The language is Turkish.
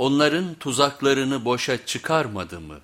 onların tuzaklarını boşa çıkarmadı mı?